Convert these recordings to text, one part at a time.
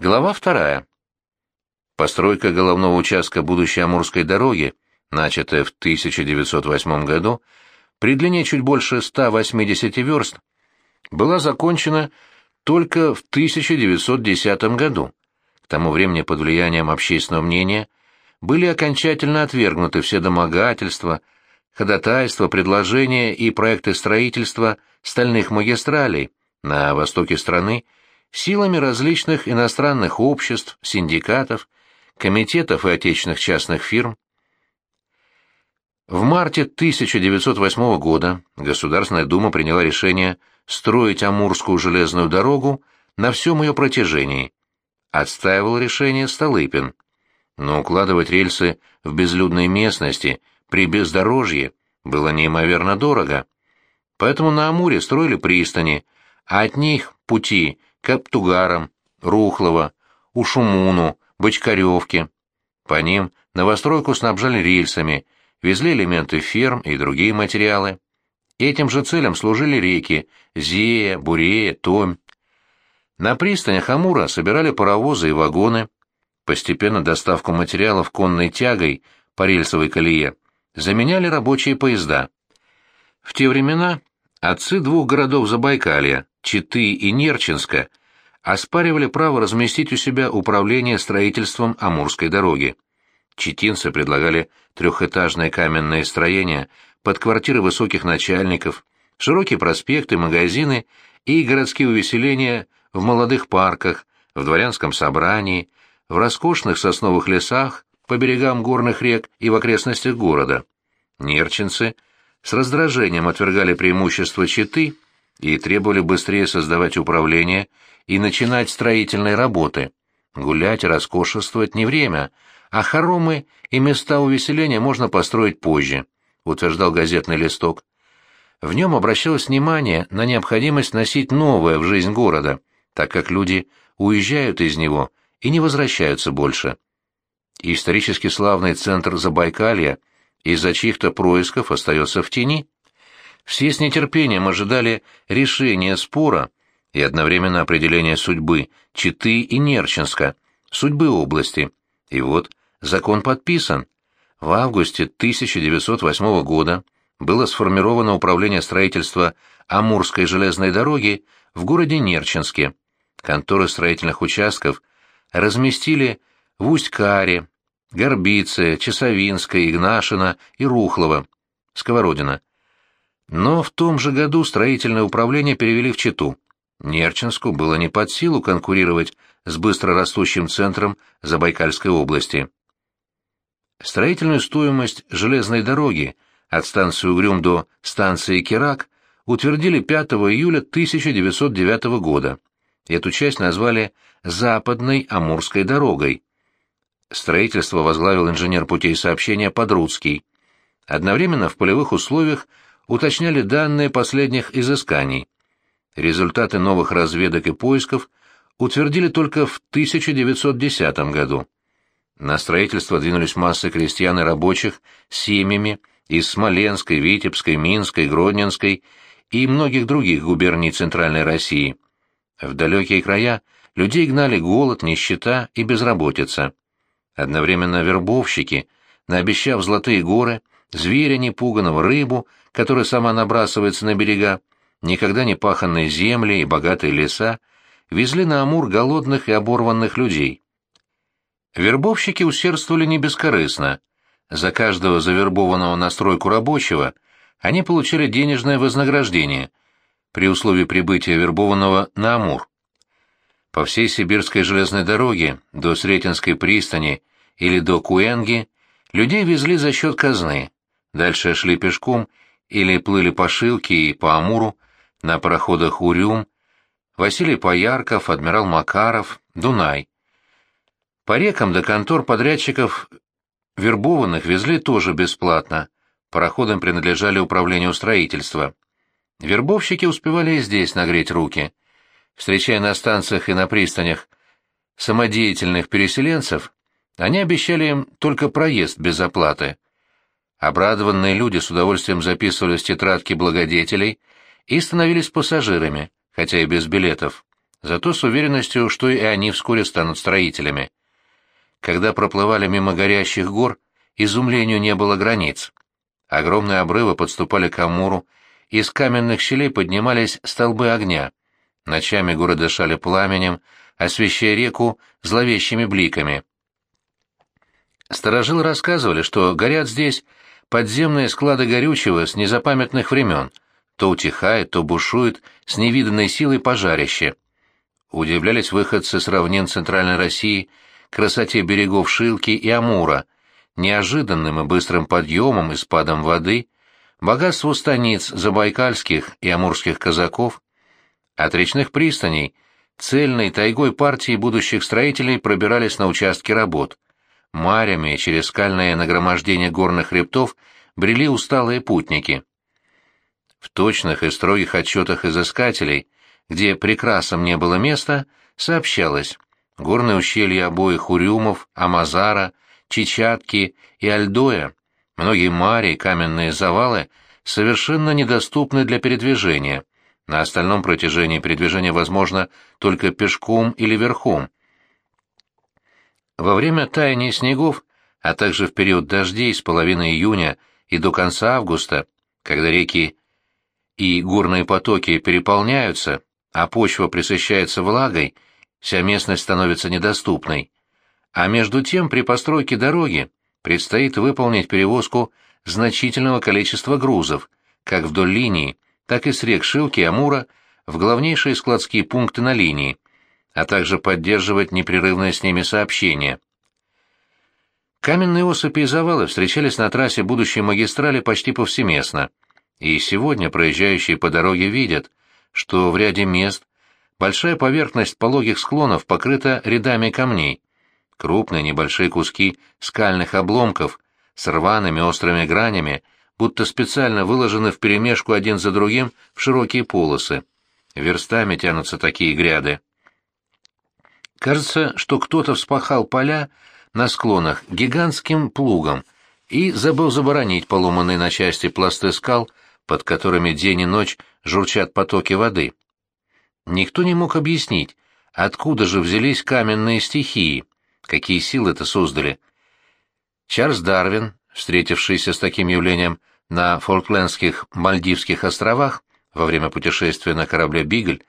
Глава вторая. Постройка головного участка будущей Амурской дороги, начатая в 1908 году, при длине чуть больше 180 верст, была закончена только в 1910 году. К тому времени под влиянием общественного мнения были окончательно отвергнуты все домогательства, ходатайства, предложения и проекты строительства стальных магистралей на востоке страны силами различных иностранных обществ, синдикатов, комитетов и отечественных частных фирм. В марте 1908 года Государственная Дума приняла решение строить Амурскую железную дорогу на всем ее протяжении. Отстаивал решение Столыпин. Но укладывать рельсы в безлюдной местности при бездорожье было неимоверно дорого. Поэтому на Амуре строили пристани, а от них пути к Аптугарам, Рухлово, Ушумуну, Бочкаревке. По ним новостройку снабжали рельсами, везли элементы ферм и другие материалы. Этим же целям служили реки Зея, Бурея, Томь. На пристанях Амура собирали паровозы и вагоны. Постепенно доставку материалов конной тягой по рельсовой колее заменяли рабочие поезда. В те времена отцы двух городов Забайкалья, Читы и Нерчинска, оспаривали право разместить у себя управление строительством Амурской дороги. Читинцы предлагали трехэтажные каменные строения под квартиры высоких начальников, широкие проспекты, магазины и городские увеселения в молодых парках, в дворянском собрании, в роскошных сосновых лесах, по берегам горных рек и в окрестностях города. Нерчинцы с раздражением отвергали преимущества Читы и требовали быстрее создавать управление и начинать строительные работы. Гулять роскошествовать не время, а хоромы и места увеселения можно построить позже, утверждал газетный листок. В нем обращалось внимание на необходимость носить новое в жизнь города, так как люди уезжают из него и не возвращаются больше. Исторически славный центр Забайкалья из-за чьих-то происков остается в тени. Все с нетерпением ожидали решения спора и одновременно определение судьбы Читы и Нерчинска, судьбы области. И вот закон подписан. В августе 1908 года было сформировано управление строительства Амурской железной дороги в городе Нерчинске. Конторы строительных участков разместили в Усть-Каре, Горбице, Часовинской, Игнашина и Рухлово, Сковородина. Но в том же году строительное управление перевели в Читу. Нерчинску было не под силу конкурировать с быстро растущим центром Забайкальской области. Строительную стоимость железной дороги от станции Угрюм до станции Кирак утвердили 5 июля 1909 года. Эту часть назвали «Западной Амурской дорогой». Строительство возглавил инженер путей сообщения Подруцкий. Одновременно в полевых условиях уточняли данные последних изысканий. Результаты новых разведок и поисков утвердили только в 1910 году. На строительство двинулись массы крестьян и рабочих с семьями из Смоленской, Витебской, Минской, Гродненской и многих других губерний Центральной России. В далекие края людей гнали голод, нищета и безработица. Одновременно вербовщики, наобещав золотые горы, зверя непуганного, рыбу, которая сама набрасывается на берега, никогда не паханные земли и богатые леса, везли на Амур голодных и оборванных людей. Вербовщики усердствовали не бескорыстно. За каждого завербованного на стройку рабочего они получали денежное вознаграждение при условии прибытия вербованного на Амур. По всей сибирской железной дороге до Сретенской пристани или до Куэнги людей везли за счет казны, дальше шли пешком или плыли по Шилке и по Амуру на пароходах Урюм, Василий Поярков, адмирал Макаров, Дунай. По рекам до контор подрядчиков вербованных везли тоже бесплатно, пароходам принадлежали управлению строительства. Вербовщики успевали и здесь нагреть руки. Встречая на станциях и на пристанях самодеятельных переселенцев, они обещали им только проезд без оплаты. Обрадованные люди с удовольствием записывались в тетрадки благодетелей и становились пассажирами, хотя и без билетов. зато с уверенностью, что и они вскоре станут строителями. Когда проплывали мимо горящих гор, изумлению не было границ. Огромные обрывы подступали к Амуру, из каменных щелей поднимались столбы огня. Ночами горы дышали пламенем, освещая реку зловещими бликами. Старожилы рассказывали, что горят здесь подземные склады горючего с незапамятных времен, то утихает, то бушует с невиданной силой пожарище. Удивлялись выходцы с равнин Центральной России красоте берегов Шилки и Амура, неожиданным и быстрым подъемом и спадом воды, богатству станиц забайкальских и амурских казаков, от речных пристаней цельной тайгой партии будущих строителей пробирались на участки работ. Марями через скальное нагромождение горных хребтов брели усталые путники. В точных и строгих отчетах изыскателей, где прекрасам не было места, сообщалось, горные ущелья обоих Урюмов, Амазара, Чичатки и Альдоя, многие мари и каменные завалы совершенно недоступны для передвижения. На остальном протяжении передвижение возможно только пешком или верхом. Во время таяния снегов, а также в период дождей с половины июня и до конца августа, когда реки и горные потоки переполняются, а почва присыщается влагой, вся местность становится недоступной. А между тем при постройке дороги предстоит выполнить перевозку значительного количества грузов, как вдоль линии, так и с рек Шилки и Амура в главнейшие складские пункты на линии, а также поддерживать непрерывное с ними сообщение. Каменные осыпи и завалы встречались на трассе будущей магистрали почти повсеместно, и сегодня проезжающие по дороге видят, что в ряде мест большая поверхность пологих склонов покрыта рядами камней, крупные небольшие куски скальных обломков с рваными острыми гранями будто специально выложены вперемешку один за другим в широкие полосы. Верстами тянутся такие гряды. Кажется, что кто-то вспахал поля на склонах гигантским плугом и забыл заборонить поломанные на части пласты скал, под которыми день и ночь журчат потоки воды. Никто не мог объяснить, откуда же взялись каменные стихии, какие силы это создали. Чарльз Дарвин, встретившийся с таким явлением на Фолклендских Мальдивских островах во время путешествия на корабле «Бигль»,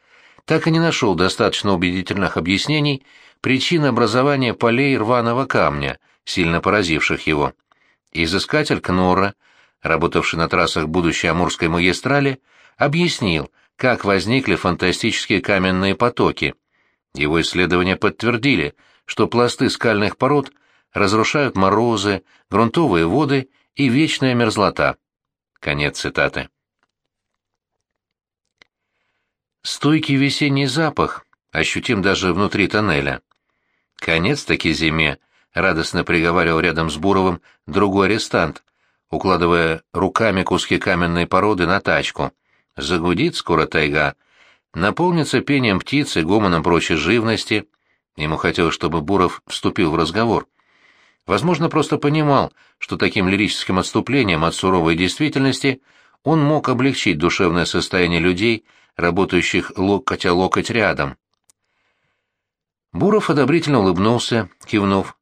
так и не нашел достаточно убедительных объяснений причин образования полей рваного камня, сильно поразивших его. Изыскатель Кнора, работавший на трассах будущей Амурской магистрали, объяснил, как возникли фантастические каменные потоки. Его исследования подтвердили, что пласты скальных пород разрушают морозы, грунтовые воды и вечная мерзлота. Конец цитаты. Стойкий весенний запах ощутим даже внутри тоннеля. Конец-таки зиме, радостно приговаривал рядом с Буровым другой арестант, укладывая руками куски каменной породы на тачку. Загудит скоро тайга, наполнится пением птицы, гомоном прочей живности. Ему хотелось, чтобы Буров вступил в разговор. Возможно, просто понимал, что таким лирическим отступлением от суровой действительности он мог облегчить душевное состояние людей, работающих локоть о локоть рядом. Буров одобрительно улыбнулся, кивнув.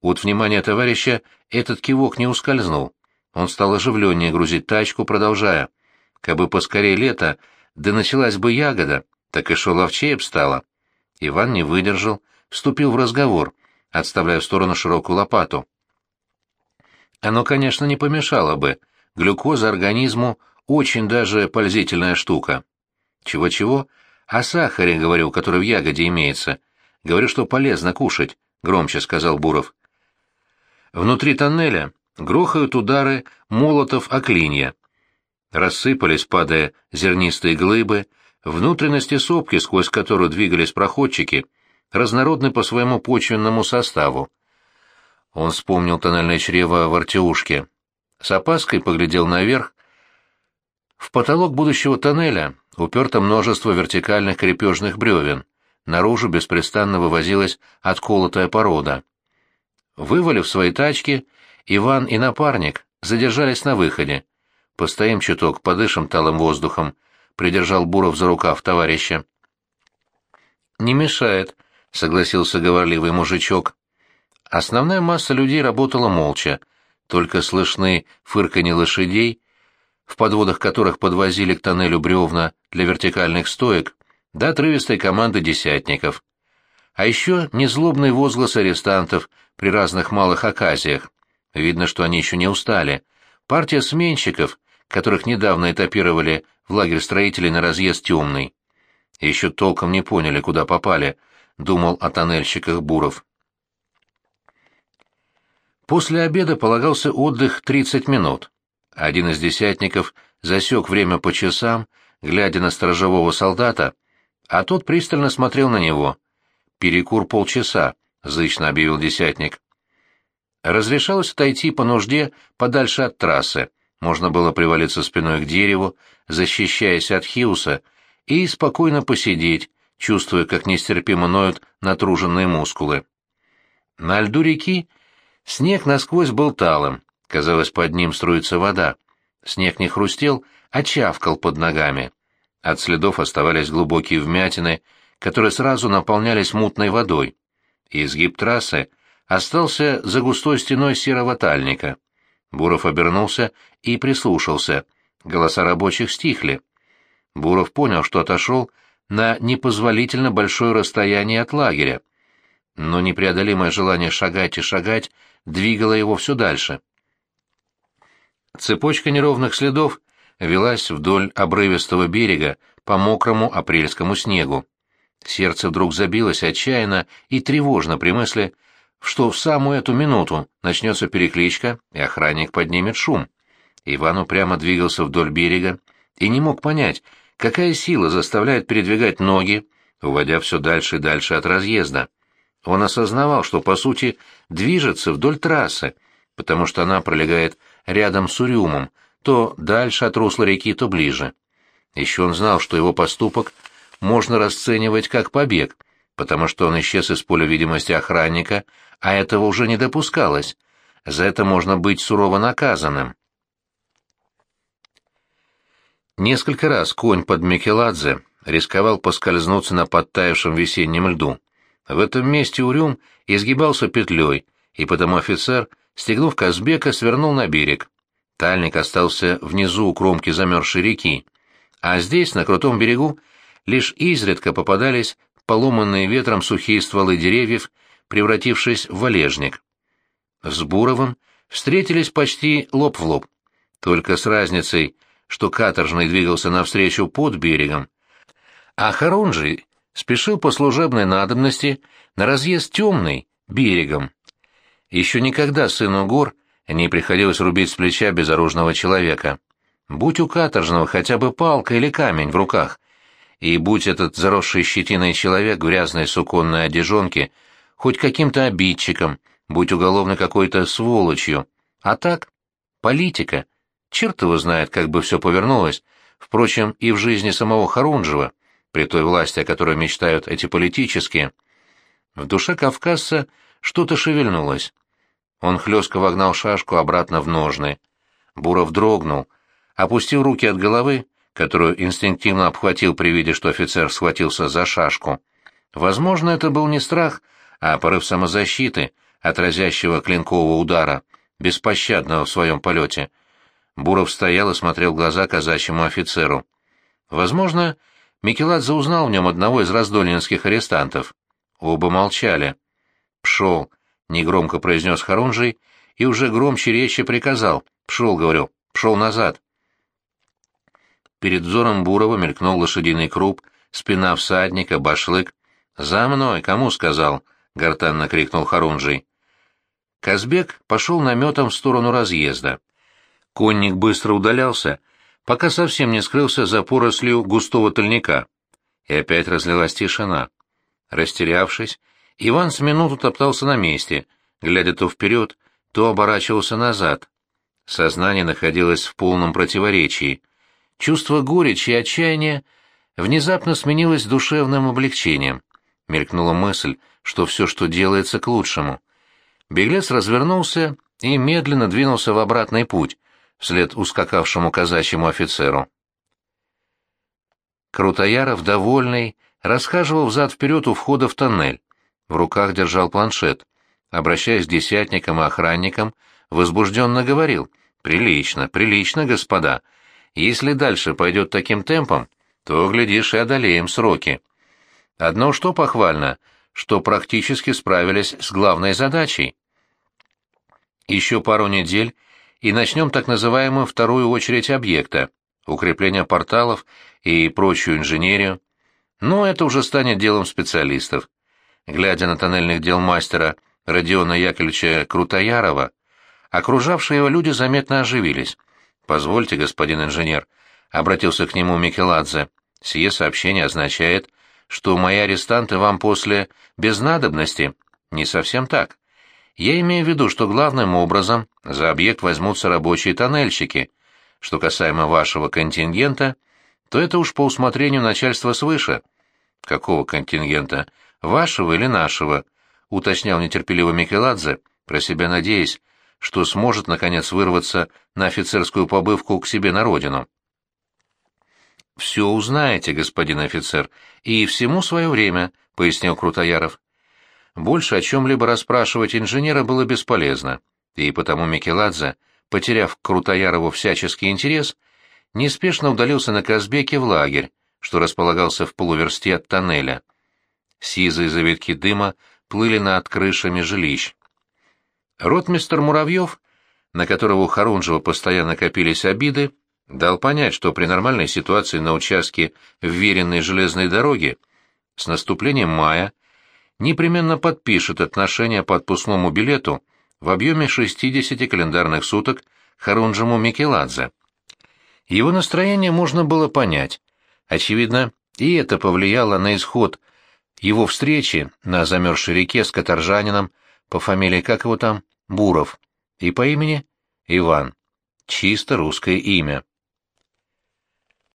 От внимания товарища этот кивок не ускользнул. Он стал оживленнее грузить тачку, продолжая. Кабы поскорее лето, да началась бы ягода, так и шаловчей б стало. Иван не выдержал, вступил в разговор — отставляя в сторону широкую лопату. Оно, конечно, не помешало бы. Глюкоза организму очень даже пользительная штука. Чего-чего? О сахаре, говорю, который в ягоде имеется. Говорю, что полезно кушать, громче сказал Буров. Внутри тоннеля грохают удары молотов о клинья. Рассыпались, падая, зернистые глыбы, внутренности сопки, сквозь которую двигались проходчики — разнородны по своему почвенному составу. Он вспомнил тоннельное чрево в Артеушке. С опаской поглядел наверх. В потолок будущего тоннеля уперто множество вертикальных крепежных бревен. Наружу беспрестанно вывозилась отколотая порода. Вывалив свои тачки, Иван и напарник задержались на выходе. «Постоим чуток, подышим талым воздухом», — придержал Буров за рукав товарища. «Не мешает», — согласился говорливый мужичок. Основная масса людей работала молча, только слышны фырканье лошадей, в подводах которых подвозили к тоннелю бревна для вертикальных стоек, да отрывистой команды десятников. А еще незлобный возглас арестантов при разных малых оказиях. Видно, что они еще не устали. Партия сменщиков, которых недавно этапировали в лагерь строителей на разъезд темный. Еще толком не поняли, куда попали, думал о тоннельщиках Буров. После обеда полагался отдых 30 минут. Один из десятников засек время по часам, глядя на сторожевого солдата, а тот пристально смотрел на него. «Перекур полчаса», — зычно объявил десятник. Разрешалось отойти по нужде подальше от трассы, можно было привалиться спиной к дереву, защищаясь от хиуса, и спокойно посидеть, чувствуя, как нестерпимо ноют натруженные мускулы. На льду реки снег насквозь был талым, казалось, под ним струится вода. Снег не хрустел, а чавкал под ногами. От следов оставались глубокие вмятины, которые сразу наполнялись мутной водой. Изгиб трассы остался за густой стеной серого тальника. Буров обернулся и прислушался. Голоса рабочих стихли. Буров понял, что отошел на непозволительно большое расстояние от лагеря. Но непреодолимое желание шагать и шагать двигало его все дальше. Цепочка неровных следов велась вдоль обрывистого берега по мокрому апрельскому снегу. Сердце вдруг забилось отчаянно и тревожно при мысли, что в самую эту минуту начнется перекличка, и охранник поднимет шум. Иван упрямо двигался вдоль берега и не мог понять, какая сила заставляет передвигать ноги, уводя все дальше и дальше от разъезда. Он осознавал, что, по сути, движется вдоль трассы, потому что она пролегает рядом с Урюмом, то дальше от русла реки, то ближе. Еще он знал, что его поступок можно расценивать как побег, потому что он исчез из поля видимости охранника, а этого уже не допускалось. За это можно быть сурово наказанным. Несколько раз конь под Микеладзе рисковал поскользнуться на подтаявшем весеннем льду. В этом месте Урюм изгибался петлей, и потому офицер, стегнув Казбека, свернул на берег. Тальник остался внизу у кромки замерзшей реки, а здесь, на крутом берегу, лишь изредка попадались поломанные ветром сухие стволы деревьев, превратившись в валежник. С Буровым встретились почти лоб в лоб, только с разницей, что каторжный двигался навстречу под берегом, а Харунжий спешил по служебной надобности на разъезд темный, берегом. Еще никогда сыну гор не приходилось рубить с плеча безоружного человека. Будь у каторжного хотя бы палка или камень в руках, и будь этот заросший щетиной человек в грязной суконной одежонке хоть каким-то обидчиком, будь уголовно какой-то сволочью. А так, политика. Черт его знает, как бы все повернулось. Впрочем, и в жизни самого Харунжева, при той власти, о которой мечтают эти политические. В душе кавказца что-то шевельнулось. Он хлестко вогнал шашку обратно в ножны. Буров дрогнул, опустил руки от головы, которую инстинктивно обхватил при виде, что офицер схватился за шашку. Возможно, это был не страх, а порыв самозащиты, отразящего клинкового удара, беспощадного в своем полете. Буров стоял и смотрел в глаза казачьему офицеру. Возможно, Микеладзе узнал в нем одного из раздольнинских арестантов. Оба молчали. «Пшел», — негромко произнес Харунжий, и уже громче речи приказал. «Пшел», — говорю, — «пшел назад». Перед взором Бурова мелькнул лошадиный круп, спина всадника, башлык. «За мной! Кому сказал?» — гортанно крикнул Харунжий. Казбек пошел наметом в сторону разъезда. Конник быстро удалялся, пока совсем не скрылся за порослью густого тольника. И опять разлилась тишина. Растерявшись, Иван с минуту топтался на месте, глядя то вперед, то оборачивался назад. Сознание находилось в полном противоречии. Чувство горечи и отчаяния внезапно сменилось душевным облегчением. Мелькнула мысль, что все, что делается, к лучшему. Беглец развернулся и медленно двинулся в обратный путь, вслед ускакавшему казачьему офицеру. Крутояров, довольный, расхаживал взад-вперед у входа в тоннель. В руках держал планшет. Обращаясь к десятникам и охранникам, возбужденно говорил «Прилично, прилично, господа. Если дальше пойдет таким темпом, то, глядишь, и одолеем сроки». Одно что похвально, что практически справились с главной задачей. Еще пару недель, и начнем так называемую вторую очередь объекта, укрепление порталов и прочую инженерию. Но это уже станет делом специалистов. Глядя на тоннельных дел мастера Родиона Яковлевича Крутоярова, окружавшие его люди заметно оживились. «Позвольте, господин инженер», — обратился к нему Микеладзе, — «сие сообщение означает, что мои арестанты вам после без надобности. Не совсем так. Я имею в виду, что главным образом за объект возьмутся рабочие тоннельщики. Что касаемо вашего контингента, то это уж по усмотрению начальства свыше. Какого контингента? Вашего или нашего? Уточнял нетерпеливо Микеладзе, про себя надеясь, что сможет, наконец, вырваться на офицерскую побывку к себе на родину. «Все узнаете, господин офицер, и всему свое время», — пояснил Крутояров. Больше о чем-либо расспрашивать инженера было бесполезно, и потому Микеладзе, потеряв к Крутоярову всяческий интерес, неспешно удалился на Казбеке в лагерь, что располагался в полуверсте от тоннеля. Сизые завитки дыма плыли над крышами жилищ. Ротмистер Муравьев, на которого у Харунжева постоянно копились обиды, дал понять, что при нормальной ситуации на участке вверенной железной дороги с наступлением мая непременно подпишет отношение по отпускному билету в объеме 60 календарных суток Харунжему Микеладзе. Его настроение можно было понять. Очевидно, и это повлияло на исход его встречи на замерзшей реке с каторжанином по фамилии, как его там, Буров, и по имени Иван. Чисто русское имя.